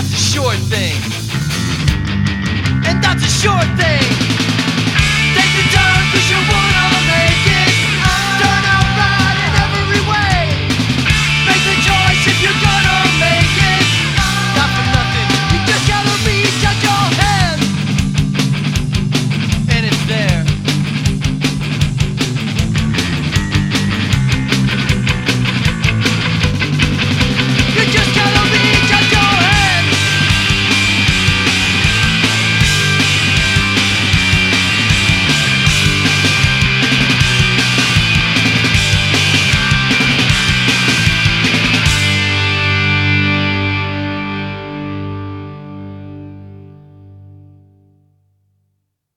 that's a sure thing. And that's a sure thing.